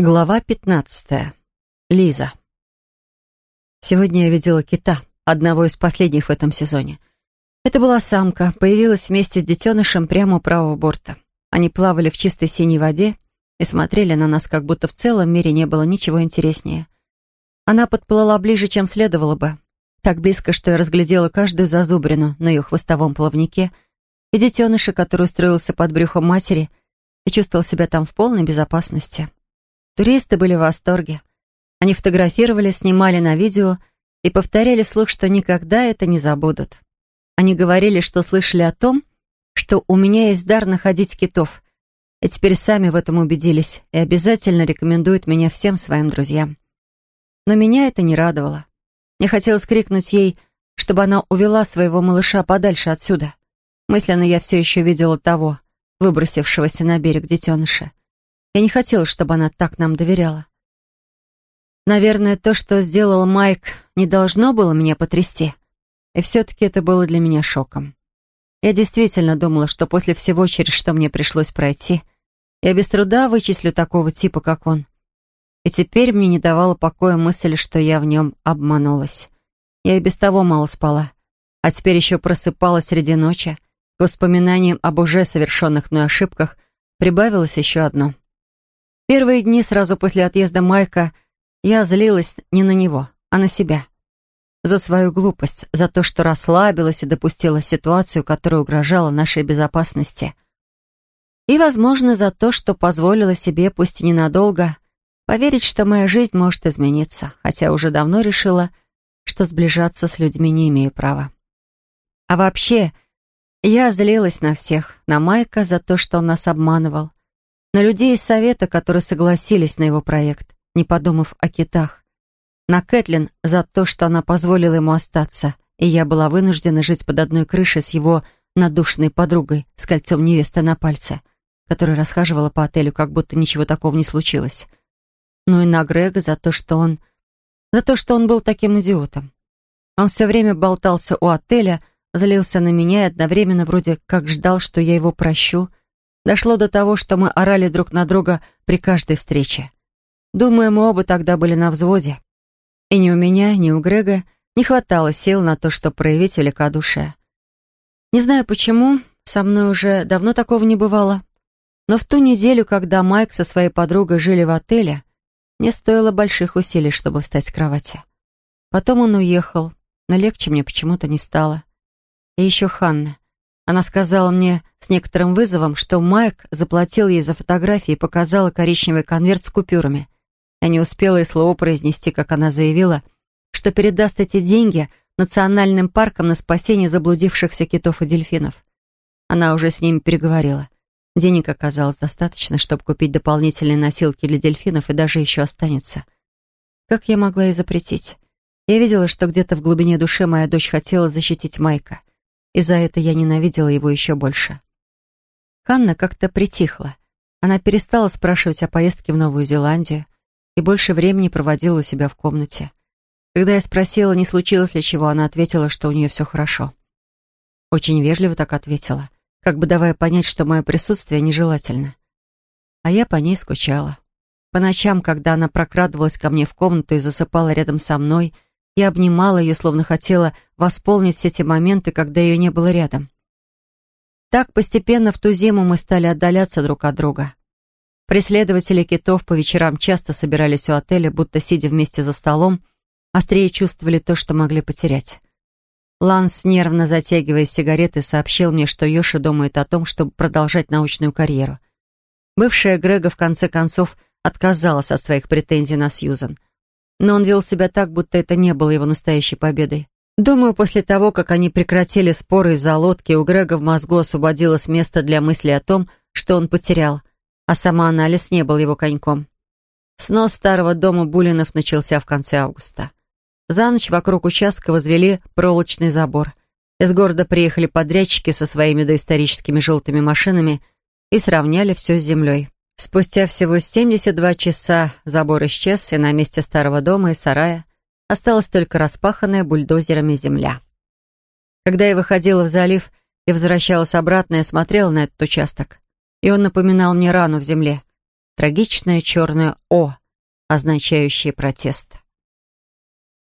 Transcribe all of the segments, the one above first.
Глава 15. Лиза. Сегодня я видела кита, одного из последних в этом сезоне. Это была самка, появилась вместе с детенышем прямо у правого борта. Они плавали в чистой синей воде и смотрели на нас, как будто в целом мире не было ничего интереснее. Она подплыла ближе, чем следовало бы. Так близко, что я разглядела каждую зазубрину на ее хвостовом плавнике и детеныша, который устроился под брюхом матери и чувствовал себя там в полной безопасности. Туристы были в восторге. Они фотографировали, снимали на видео и повторяли вслух, что никогда это не забудут. Они говорили, что слышали о том, что у меня есть дар находить китов, и теперь сами в этом убедились и обязательно рекомендуют меня всем своим друзьям. Но меня это не радовало. Мне хотелось крикнуть ей, чтобы она увела своего малыша подальше отсюда. Мысленно я все еще видела того, выбросившегося на берег детеныша. Я не хотела, чтобы она так нам доверяла. Наверное, то, что сделал Майк, не должно было меня потрясти. И все-таки это было для меня шоком. Я действительно думала, что после всего, через что мне пришлось пройти, я без труда вычислю такого типа, как он. И теперь мне не давала покоя мысль, что я в нем обманулась. Я и без того мало спала. А теперь еще просыпалась среди ночи. К воспоминаниям об уже совершенных мной ошибках прибавилось еще одно — Первые дни сразу после отъезда Майка я злилась не на него, а на себя. За свою глупость, за то, что расслабилась и допустила ситуацию, которая угрожала нашей безопасности. И, возможно, за то, что позволила себе, пусть и ненадолго, поверить, что моя жизнь может измениться, хотя уже давно решила, что сближаться с людьми не имею права. А вообще, я злилась на всех, на Майка за то, что он нас обманывал, на людей из Совета, которые согласились на его проект, не подумав о китах. На Кэтлин за то, что она позволила ему остаться, и я была вынуждена жить под одной крышей с его надушенной подругой с кольцом невесты на пальце, которая расхаживала по отелю, как будто ничего такого не случилось. Ну и на Грега за то, что он... За то, что он был таким идиотом. Он все время болтался у отеля, злился на меня и одновременно вроде как ждал, что я его прощу, Дошло до того, что мы орали друг на друга при каждой встрече. Думаю, мы оба тогда были на взводе. И ни у меня, ни у Грега не хватало сил на то, чтобы проявить великодушие. Не знаю почему, со мной уже давно такого не бывало. Но в ту неделю, когда Майк со своей подругой жили в отеле, мне стоило больших усилий, чтобы встать с кровати. Потом он уехал, но легче мне почему-то не стало. И еще Ханна. Она сказала мне с некоторым вызовом, что Майк заплатил ей за фотографии и показала коричневый конверт с купюрами. Я не успела и слова произнести, как она заявила, что передаст эти деньги национальным паркам на спасение заблудившихся китов и дельфинов. Она уже с ними переговорила. Денег оказалось достаточно, чтобы купить дополнительные носилки для дельфинов и даже еще останется. Как я могла ей запретить? Я видела, что где-то в глубине души моя дочь хотела защитить Майка и за это я ненавидела его еще больше. Ханна как-то притихла. Она перестала спрашивать о поездке в Новую Зеландию и больше времени проводила у себя в комнате. Когда я спросила, не случилось ли чего, она ответила, что у нее все хорошо. Очень вежливо так ответила, как бы давая понять, что мое присутствие нежелательно. А я по ней скучала. По ночам, когда она прокрадывалась ко мне в комнату и засыпала рядом со мной — я обнимала ее, словно хотела восполнить все те моменты, когда ее не было рядом. Так постепенно в ту зиму мы стали отдаляться друг от друга. Преследователи китов по вечерам часто собирались у отеля, будто сидя вместе за столом, острее чувствовали то, что могли потерять. Ланс, нервно затягивая сигареты, сообщил мне, что Йоши думает о том, чтобы продолжать научную карьеру. Бывшая Грега в конце концов отказалась от своих претензий на Сьюзан — но он вел себя так, будто это не было его настоящей победой. Думаю, после того, как они прекратили споры из-за лодки, у Грега в мозгу освободилось место для мысли о том, что он потерял, а самоанализ не был его коньком. Снос старого дома Булинов начался в конце августа. За ночь вокруг участка возвели проволочный забор. Из города приехали подрядчики со своими доисторическими желтыми машинами и сравняли все с землей. Спустя всего 72 часа забор исчез, и на месте старого дома и сарая осталась только распаханная бульдозерами земля. Когда я выходила в залив и возвращалась обратно, я смотрела на этот участок, и он напоминал мне рану в земле. трагичное черное «О», означающее протест.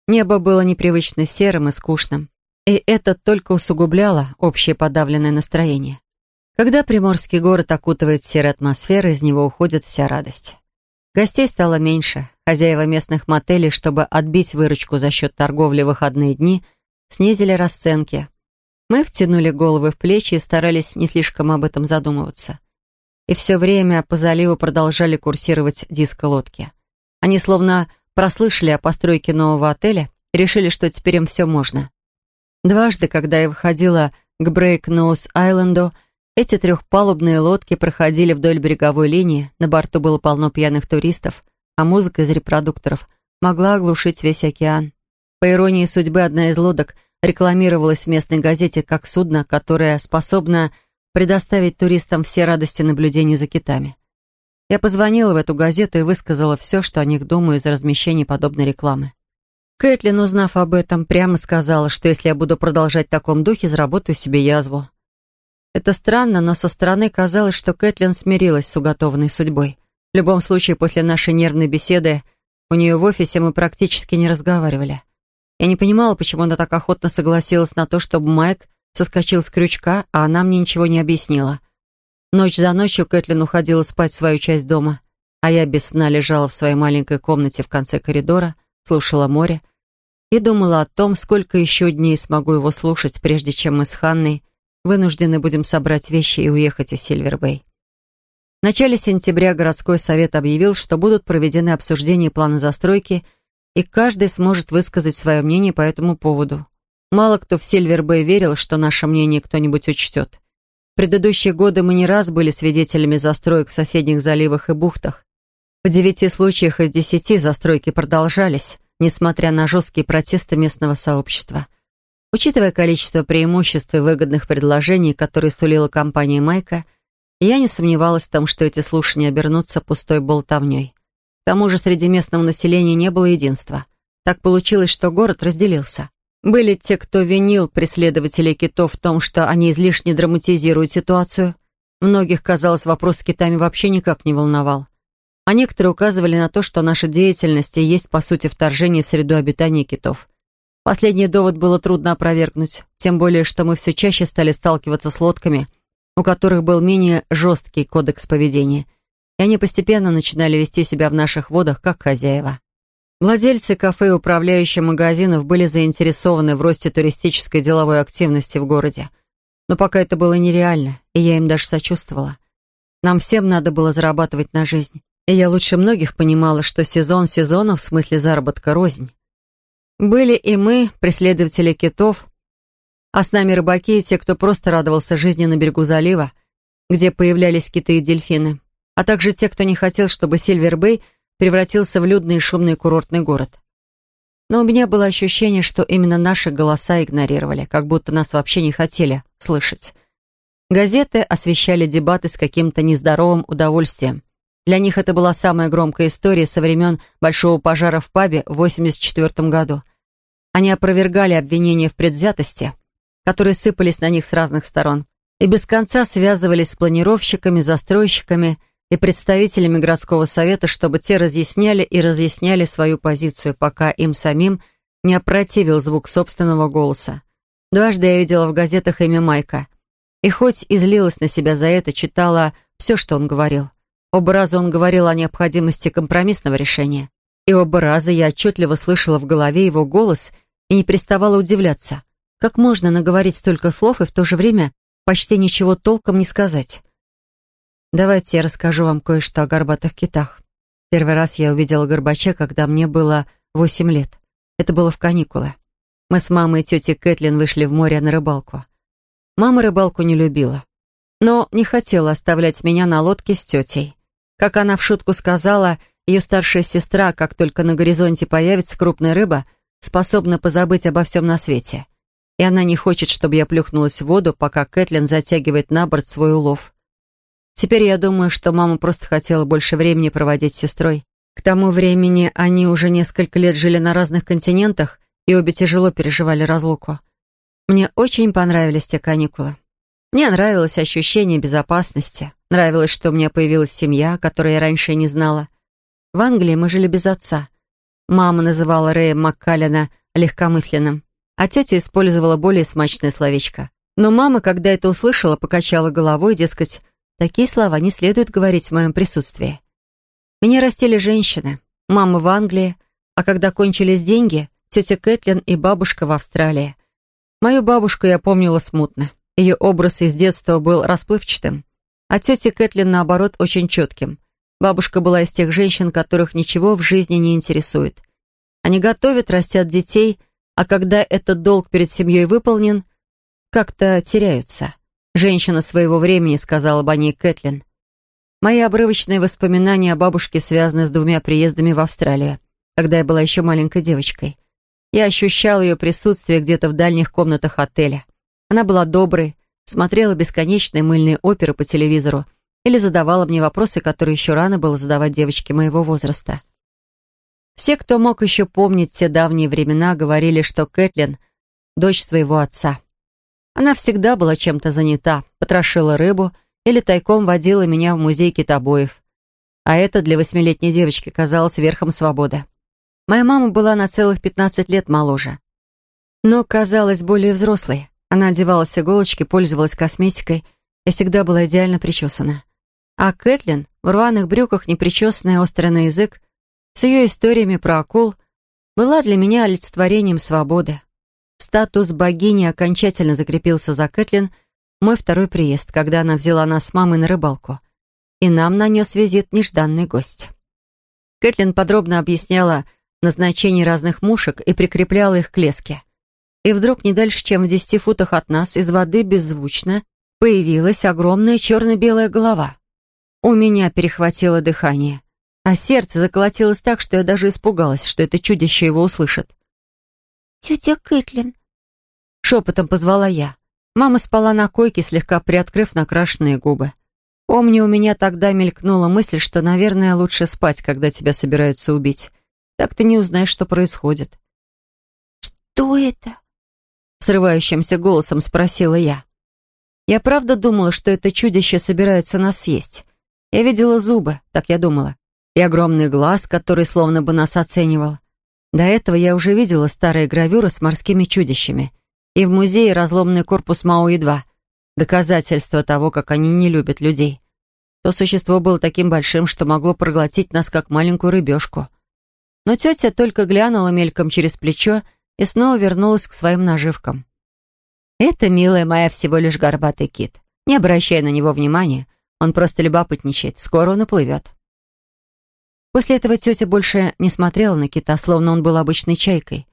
Небо было непривычно серым и скучным, и это только усугубляло общее подавленное настроение. Когда приморский город окутывает серой атмосферой, из него уходит вся радость. Гостей стало меньше. Хозяева местных мотелей, чтобы отбить выручку за счет торговли в выходные дни, снизили расценки. Мы втянули головы в плечи и старались не слишком об этом задумываться. И все время по заливу продолжали курсировать диско-лодки. Они словно прослышали о постройке нового отеля и решили, что теперь им все можно. Дважды, когда я выходила к Брейк-Ноус-Айленду, эти трехпалубные лодки проходили вдоль береговой линии, на борту было полно пьяных туристов, а музыка из репродукторов могла оглушить весь океан. По иронии судьбы, одна из лодок рекламировалась в местной газете как судно, которое способно предоставить туристам все радости наблюдения за китами. Я позвонила в эту газету и высказала все, что о них думаю из размещения подобной рекламы. Кэтлин, узнав об этом, прямо сказала, что если я буду продолжать в таком духе, заработаю себе язву. Это странно, но со стороны казалось, что Кэтлин смирилась с уготованной судьбой. В любом случае, после нашей нервной беседы у нее в офисе мы практически не разговаривали. Я не понимала, почему она так охотно согласилась на то, чтобы Майк соскочил с крючка, а она мне ничего не объяснила. Ночь за ночью Кэтлин уходила спать в свою часть дома, а я без сна лежала в своей маленькой комнате в конце коридора, слушала море и думала о том, сколько еще дней смогу его слушать, прежде чем мы с Ханной вынуждены будем собрать вещи и уехать из Сильвербэй. В начале сентября городской совет объявил, что будут проведены обсуждения плана застройки, и каждый сможет высказать свое мнение по этому поводу. Мало кто в Сильвербэй верил, что наше мнение кто-нибудь учтет. В предыдущие годы мы не раз были свидетелями застроек в соседних заливах и бухтах. В девяти случаях из десяти застройки продолжались, несмотря на жесткие протесты местного сообщества. Учитывая количество преимуществ и выгодных предложений, которые сулила компания Майка, я не сомневалась в том, что эти слушания обернутся пустой болтовней. К тому же среди местного населения не было единства. Так получилось, что город разделился. Были те, кто винил преследователей китов в том, что они излишне драматизируют ситуацию. Многих, казалось, вопрос с китами вообще никак не волновал. А некоторые указывали на то, что наша деятельность и есть, по сути, вторжение в среду обитания китов. Последний довод было трудно опровергнуть, тем более, что мы все чаще стали сталкиваться с лодками, у которых был менее жесткий кодекс поведения, и они постепенно начинали вести себя в наших водах как хозяева. Владельцы кафе и управляющие магазинов были заинтересованы в росте туристической деловой активности в городе. Но пока это было нереально, и я им даже сочувствовала. Нам всем надо было зарабатывать на жизнь. И я лучше многих понимала, что сезон сезонов в смысле заработка рознь. Были и мы, преследователи китов, а с нами рыбаки и те, кто просто радовался жизни на берегу залива, где появлялись киты и дельфины, а также те, кто не хотел, чтобы Сильвербей превратился в людный и шумный курортный город. Но у меня было ощущение, что именно наши голоса игнорировали, как будто нас вообще не хотели слышать. Газеты освещали дебаты с каким-то нездоровым удовольствием. Для них это была самая громкая история со времен Большого пожара в пабе в 1984 году. Они опровергали обвинения в предвзятости, которые сыпались на них с разных сторон, и без конца связывались с планировщиками, застройщиками и представителями городского совета, чтобы те разъясняли и разъясняли свою позицию, пока им самим не опротивил звук собственного голоса. Дважды я видела в газетах имя Майка. И хоть и злилась на себя за это, читала все, что он говорил. Оба раза он говорил о необходимости компромиссного решения. И оба раза я отчетливо слышала в голове его голос и не переставала удивляться. Как можно наговорить столько слов и в то же время почти ничего толком не сказать? Давайте я расскажу вам кое-что о горбатых китах. Первый раз я увидела горбача, когда мне было восемь лет. Это было в каникулы. Мы с мамой и тетей Кэтлин вышли в море на рыбалку. Мама рыбалку не любила, но не хотела оставлять меня на лодке с тетей. Как она в шутку сказала, ее старшая сестра, как только на горизонте появится крупная рыба, способна позабыть обо всем на свете. И она не хочет, чтобы я плюхнулась в воду, пока Кэтлин затягивает на борт свой улов. Теперь я думаю, что мама просто хотела больше времени проводить с сестрой. К тому времени они уже несколько лет жили на разных континентах, и обе тяжело переживали разлуку. Мне очень понравились те каникулы. Мне нравилось ощущение безопасности. Нравилось, что у меня появилась семья, которую я раньше не знала. В Англии мы жили без отца. Мама называла Рэя Маккалина легкомысленным, а тетя использовала более смачное словечко. Но мама, когда это услышала, покачала головой, дескать, такие слова не следует говорить в моем присутствии. Меня растили женщины. Мама в Англии, а когда кончились деньги, тетя Кэтлин и бабушка в Австралии. Мою бабушку я помнила смутно. Ее образ из детства был расплывчатым. А тетя Кэтлин, наоборот, очень четким. Бабушка была из тех женщин, которых ничего в жизни не интересует. Они готовят, растят детей, а когда этот долг перед семьей выполнен, как-то теряются. Женщина своего времени сказала бы о ней Кэтлин. Мои обрывочные воспоминания о бабушке связаны с двумя приездами в Австралию, когда я была еще маленькой девочкой. Я ощущала ее присутствие где-то в дальних комнатах отеля. Она была доброй, смотрела бесконечные мыльные оперы по телевизору или задавала мне вопросы, которые еще рано было задавать девочке моего возраста. Все, кто мог еще помнить те давние времена, говорили, что Кэтлин — дочь своего отца. Она всегда была чем-то занята, потрошила рыбу или тайком водила меня в музей китобоев. А это для восьмилетней девочки казалось верхом свободы. Моя мама была на целых 15 лет моложе, но казалась более взрослой. Она одевалась иголочки, пользовалась косметикой и всегда была идеально причесана. А Кэтлин в рваных брюках, непричесанная, острый на язык, с ее историями про акул, была для меня олицетворением свободы. Статус богини окончательно закрепился за Кэтлин мой второй приезд, когда она взяла нас с мамой на рыбалку. И нам нанес визит нежданный гость. Кэтлин подробно объясняла назначение разных мушек и прикрепляла их к леске. И вдруг, не дальше, чем в десяти футах от нас, из воды беззвучно появилась огромная черно-белая голова. У меня перехватило дыхание, а сердце заколотилось так, что я даже испугалась, что это чудище его услышит. «Тетя Кэтлин», — шепотом позвала я. Мама спала на койке, слегка приоткрыв накрашенные губы. Помню, у меня тогда мелькнула мысль, что, наверное, лучше спать, когда тебя собираются убить. Так ты не узнаешь, что происходит. «Что это?» Срывающимся голосом спросила я. Я правда думала, что это чудище собирается нас съесть. Я видела зубы, так я думала, и огромный глаз, который словно бы нас оценивал. До этого я уже видела старые гравюры с морскими чудищами. И в музее разломный корпус Мауи-2. Доказательство того, как они не любят людей. То существо было таким большим, что могло проглотить нас, как маленькую рыбешку. Но тетя только глянула мельком через плечо и снова вернулась к своим наживкам. «Это, милая моя, всего лишь горбатый кит. Не обращай на него внимания. Он просто любопытничает. Скоро он уплывет. После этого тетя больше не смотрела на кита, словно он был обычной чайкой.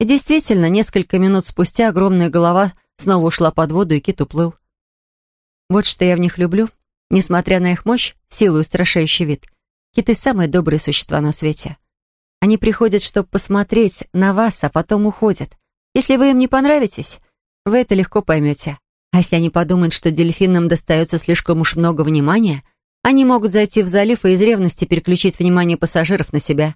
И действительно, несколько минут спустя огромная голова снова ушла под воду, и кит уплыл. Вот что я в них люблю. Несмотря на их мощь, силу и устрашающий вид, киты — самые добрые существа на свете. Они приходят, чтобы посмотреть на вас, а потом уходят. Если вы им не понравитесь, вы это легко поймете. А если они подумают, что дельфинам достается слишком уж много внимания, они могут зайти в залив и из ревности переключить внимание пассажиров на себя.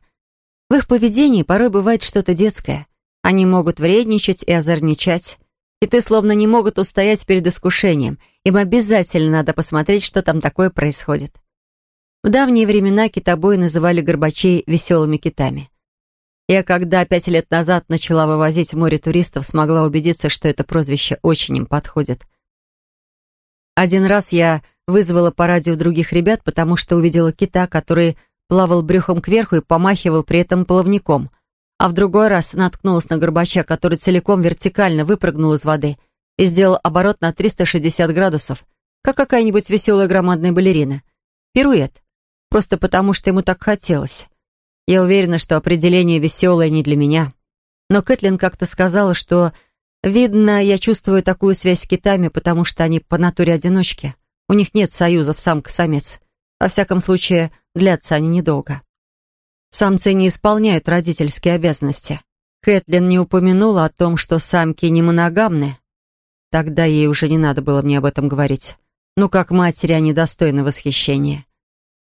В их поведении порой бывает что-то детское. Они могут вредничать и озорничать. И ты словно не могут устоять перед искушением. Им обязательно надо посмотреть, что там такое происходит. В давние времена китобои называли горбачей веселыми китами. Я, когда пять лет назад начала вывозить в море туристов, смогла убедиться, что это прозвище очень им подходит. Один раз я вызвала по радио других ребят, потому что увидела кита, который плавал брюхом кверху и помахивал при этом плавником. А в другой раз наткнулась на горбача, который целиком вертикально выпрыгнул из воды и сделал оборот на 360 градусов, как какая-нибудь веселая громадная балерина. Пируэт. Просто потому, что ему так хотелось. Я уверена, что определение «веселое» не для меня. Но Кэтлин как-то сказала, что, видно, я чувствую такую связь с китами, потому что они по натуре одиночки. У них нет союзов самка-самец. Во всяком случае, длятся они недолго. Самцы не исполняют родительские обязанности. Кэтлин не упомянула о том, что самки не моногамны. Тогда ей уже не надо было мне об этом говорить. Ну, как матери они достойны восхищения.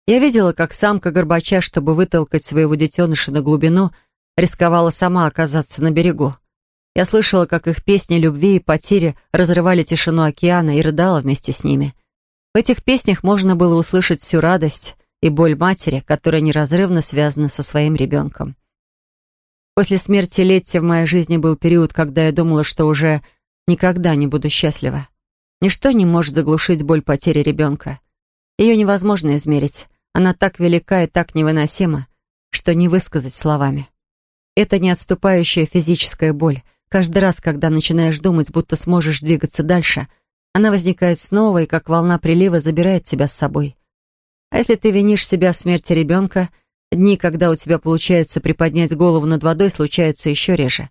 Я видела, как самка Горбача, чтобы вытолкать своего детеныша на глубину, рисковала сама оказаться на берегу. Я слышала, как их песни любви и потери разрывали тишину океана и рыдала вместе с ними. В этих песнях можно было услышать всю радость и боль матери, которая неразрывно связана со своим ребенком. После смерти Летти в моей жизни был период, когда я думала, что уже никогда не буду счастлива. Ничто не может заглушить боль потери ребенка. Ее невозможно измерить. Она так велика и так невыносима, что не высказать словами. Это не отступающая физическая боль. Каждый раз, когда начинаешь думать, будто сможешь двигаться дальше, она возникает снова и, как волна прилива, забирает тебя с собой. А если ты винишь себя в смерти ребенка, дни, когда у тебя получается приподнять голову над водой, случаются еще реже.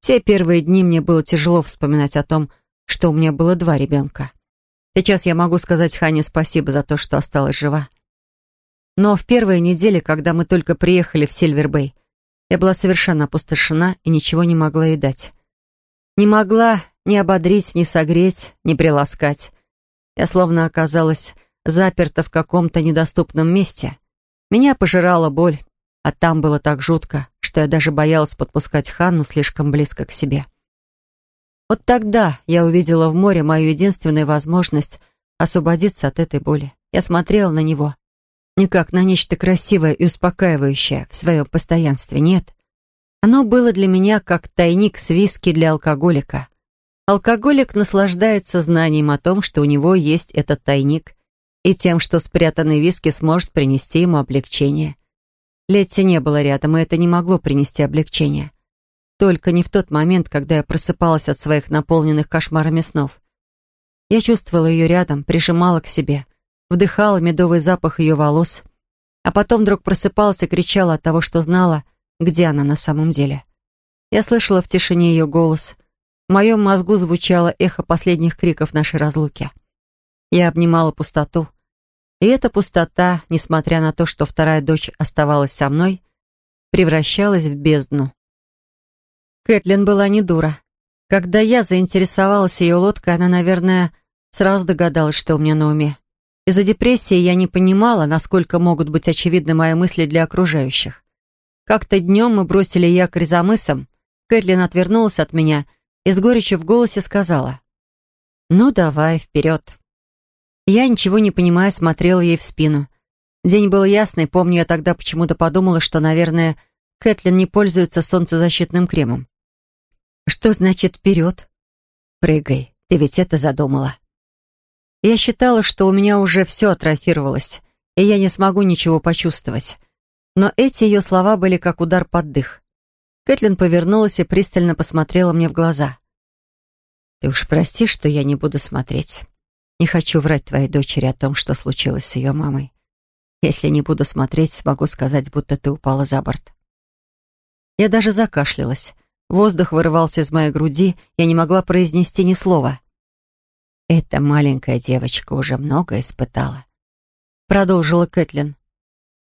Те первые дни мне было тяжело вспоминать о том, что у меня было два ребенка. Сейчас я могу сказать Хане спасибо за то, что осталась жива. Но в первые недели, когда мы только приехали в Сильвербей, я была совершенно опустошена и ничего не могла ей дать. Не могла ни ободрить, ни согреть, ни приласкать. Я словно оказалась заперта в каком-то недоступном месте. Меня пожирала боль, а там было так жутко, что я даже боялась подпускать Ханну слишком близко к себе. Вот тогда я увидела в море мою единственную возможность освободиться от этой боли. Я смотрела на него, не как на нечто красивое и успокаивающее в своем постоянстве, нет. Оно было для меня как тайник с виски для алкоголика. Алкоголик наслаждается знанием о том, что у него есть этот тайник, и тем, что спрятанный виски сможет принести ему облегчение. Летти не было рядом, и это не могло принести облегчение. Только не в тот момент, когда я просыпалась от своих наполненных кошмарами снов. Я чувствовала ее рядом, прижимала к себе — вдыхала медовый запах ее волос, а потом вдруг просыпалась и кричала от того, что знала, где она на самом деле. Я слышала в тишине ее голос. В моем мозгу звучало эхо последних криков нашей разлуки. Я обнимала пустоту. И эта пустота, несмотря на то, что вторая дочь оставалась со мной, превращалась в бездну. Кэтлин была не дура. Когда я заинтересовалась ее лодкой, она, наверное, сразу догадалась, что у меня на уме. Из-за депрессии я не понимала, насколько могут быть очевидны мои мысли для окружающих. Как-то днем мы бросили якорь за мысом, Кэтлин отвернулась от меня и с горечью в голосе сказала «Ну давай, вперед». Я, ничего не понимая, смотрела ей в спину. День был ясный, помню, я тогда почему-то подумала, что, наверное, Кэтлин не пользуется солнцезащитным кремом. «Что значит вперед?» «Прыгай, ты ведь это задумала». Я считала, что у меня уже все атрофировалось, и я не смогу ничего почувствовать. Но эти ее слова были как удар под дых. Кэтлин повернулась и пристально посмотрела мне в глаза. «Ты уж прости, что я не буду смотреть. Не хочу врать твоей дочери о том, что случилось с ее мамой. Если не буду смотреть, смогу сказать, будто ты упала за борт». Я даже закашлялась. Воздух вырывался из моей груди, я не могла произнести ни слова. Эта маленькая девочка уже много испытала. Продолжила Кэтлин.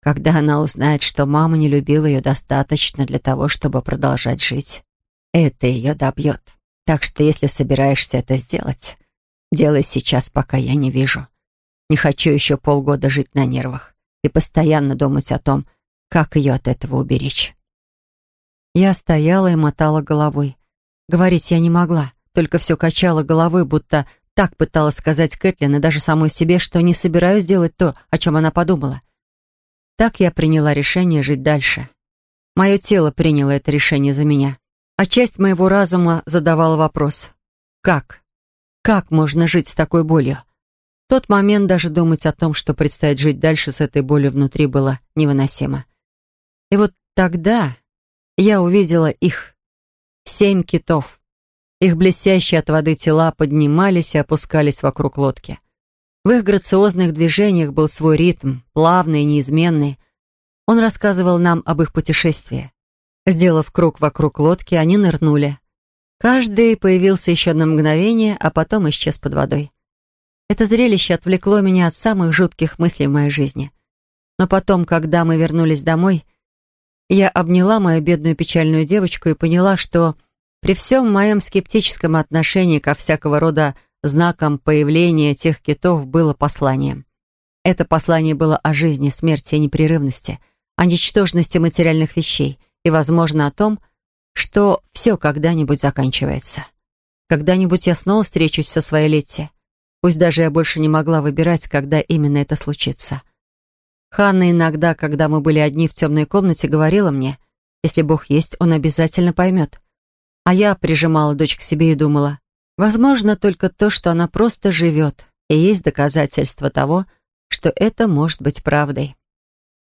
Когда она узнает, что мама не любила ее достаточно для того, чтобы продолжать жить, это ее добьет. Так что если собираешься это сделать, делай сейчас, пока я не вижу. Не хочу еще полгода жить на нервах и постоянно думать о том, как ее от этого уберечь. Я стояла и мотала головой. Говорить я не могла, только все качала головой, будто так пыталась сказать Кэтлин и даже самой себе, что не собираюсь делать то, о чем она подумала. Так я приняла решение жить дальше. Мое тело приняло это решение за меня. А часть моего разума задавала вопрос. Как? Как можно жить с такой болью? В тот момент даже думать о том, что предстоит жить дальше с этой болью внутри, было невыносимо. И вот тогда я увидела их. Семь китов. Их блестящие от воды тела поднимались и опускались вокруг лодки. В их грациозных движениях был свой ритм, плавный и неизменный. Он рассказывал нам об их путешествии. Сделав круг вокруг лодки, они нырнули. Каждый появился еще на мгновение, а потом исчез под водой. Это зрелище отвлекло меня от самых жутких мыслей в моей жизни. Но потом, когда мы вернулись домой, я обняла мою бедную печальную девочку и поняла, что при всем моем скептическом отношении ко всякого рода знакам появления тех китов было посланием. Это послание было о жизни, смерти и непрерывности, о ничтожности материальных вещей и, возможно, о том, что все когда-нибудь заканчивается. Когда-нибудь я снова встречусь со своей Летти. Пусть даже я больше не могла выбирать, когда именно это случится. Ханна иногда, когда мы были одни в темной комнате, говорила мне, если Бог есть, он обязательно поймет. А я прижимала дочь к себе и думала, возможно, только то, что она просто живет, и есть доказательство того, что это может быть правдой.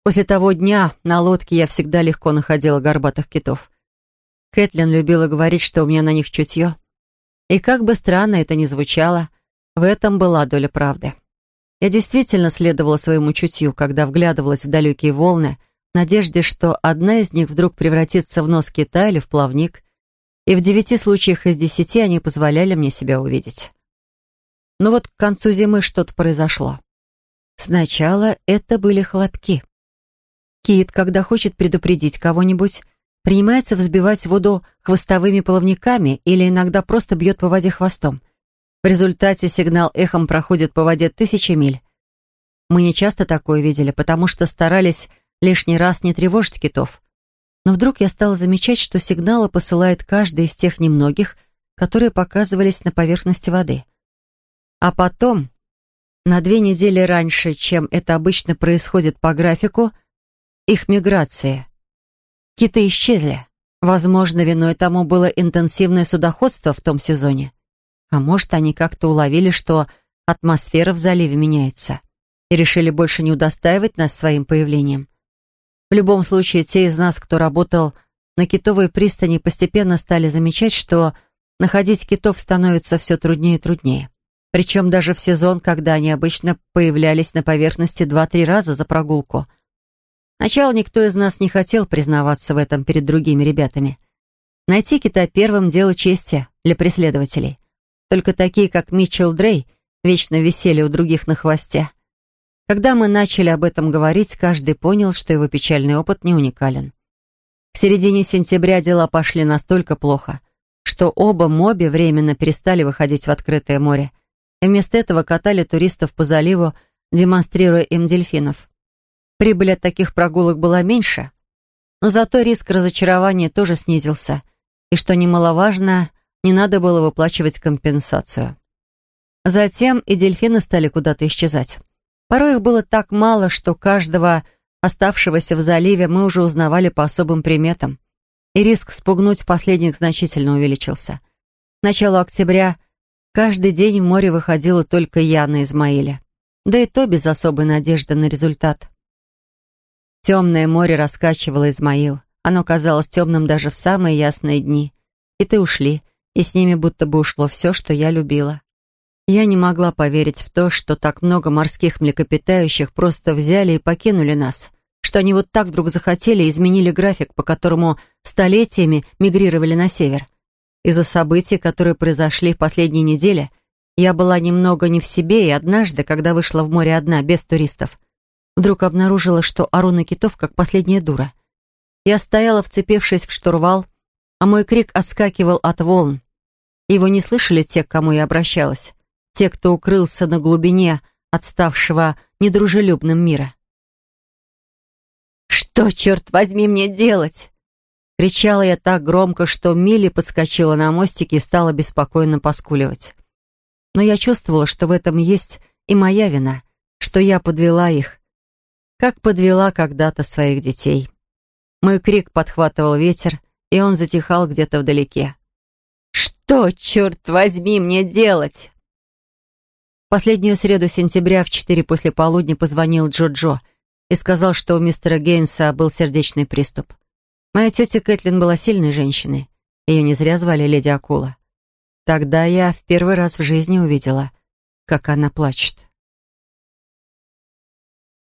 После того дня на лодке я всегда легко находила горбатых китов. Кэтлин любила говорить, что у меня на них чутье. И как бы странно это ни звучало, в этом была доля правды. Я действительно следовала своему чутью, когда вглядывалась в далекие волны, в надежде, что одна из них вдруг превратится в нос кита или в плавник, и в девяти случаях из десяти они позволяли мне себя увидеть. Но вот к концу зимы что-то произошло. Сначала это были хлопки. Кит, когда хочет предупредить кого-нибудь, принимается взбивать воду хвостовыми плавниками или иногда просто бьет по воде хвостом. В результате сигнал эхом проходит по воде тысячи миль. Мы не часто такое видели, потому что старались лишний раз не тревожить китов. Но вдруг я стала замечать, что сигналы посылает каждый из тех немногих, которые показывались на поверхности воды. А потом, на две недели раньше, чем это обычно происходит по графику, их миграция. Киты исчезли. Возможно, виной тому было интенсивное судоходство в том сезоне. А может, они как-то уловили, что атмосфера в заливе меняется и решили больше не удостаивать нас своим появлением. В любом случае, те из нас, кто работал на китовой пристани, постепенно стали замечать, что находить китов становится все труднее и труднее. Причем даже в сезон, когда они обычно появлялись на поверхности два-три раза за прогулку. Сначала никто из нас не хотел признаваться в этом перед другими ребятами. Найти кита первым — дело чести для преследователей. Только такие, как Митчелл Дрей, вечно висели у других на хвосте. Когда мы начали об этом говорить, каждый понял, что его печальный опыт не уникален. К середине сентября дела пошли настолько плохо, что оба моби временно перестали выходить в открытое море и вместо этого катали туристов по заливу, демонстрируя им дельфинов. Прибыль от таких прогулок была меньше, но зато риск разочарования тоже снизился, и, что немаловажно, не надо было выплачивать компенсацию. Затем и дельфины стали куда-то исчезать. Порой их было так мало, что каждого оставшегося в заливе мы уже узнавали по особым приметам, и риск спугнуть последних значительно увеличился. К началу октября каждый день в море выходила только я на Измаиле, да и то без особой надежды на результат. Темное море раскачивало Измаил. Оно казалось темным даже в самые ясные дни. И ты ушли, и с ними будто бы ушло все, что я любила. Я не могла поверить в то, что так много морских млекопитающих просто взяли и покинули нас, что они вот так вдруг захотели и изменили график, по которому столетиями мигрировали на север. Из-за событий, которые произошли в последние недели, я была немного не в себе, и однажды, когда вышла в море одна, без туристов, вдруг обнаружила, что ору на китов, как последняя дура. Я стояла, вцепившись в штурвал, а мой крик оскакивал от волн. Его не слышали те, к кому я обращалась, те, кто укрылся на глубине отставшего недружелюбным мира. «Что, черт возьми, мне делать?» Кричала я так громко, что Милли подскочила на мостике и стала беспокойно поскуливать. Но я чувствовала, что в этом есть и моя вина, что я подвела их, как подвела когда-то своих детей. Мой крик подхватывал ветер, и он затихал где-то вдалеке. «Что, черт возьми, мне делать?» Последнюю среду сентября в четыре после полудня позвонил Джо-Джо и сказал, что у мистера Гейнса был сердечный приступ. Моя тетя Кэтлин была сильной женщиной. Ее не зря звали Леди Акула. Тогда я в первый раз в жизни увидела, как она плачет.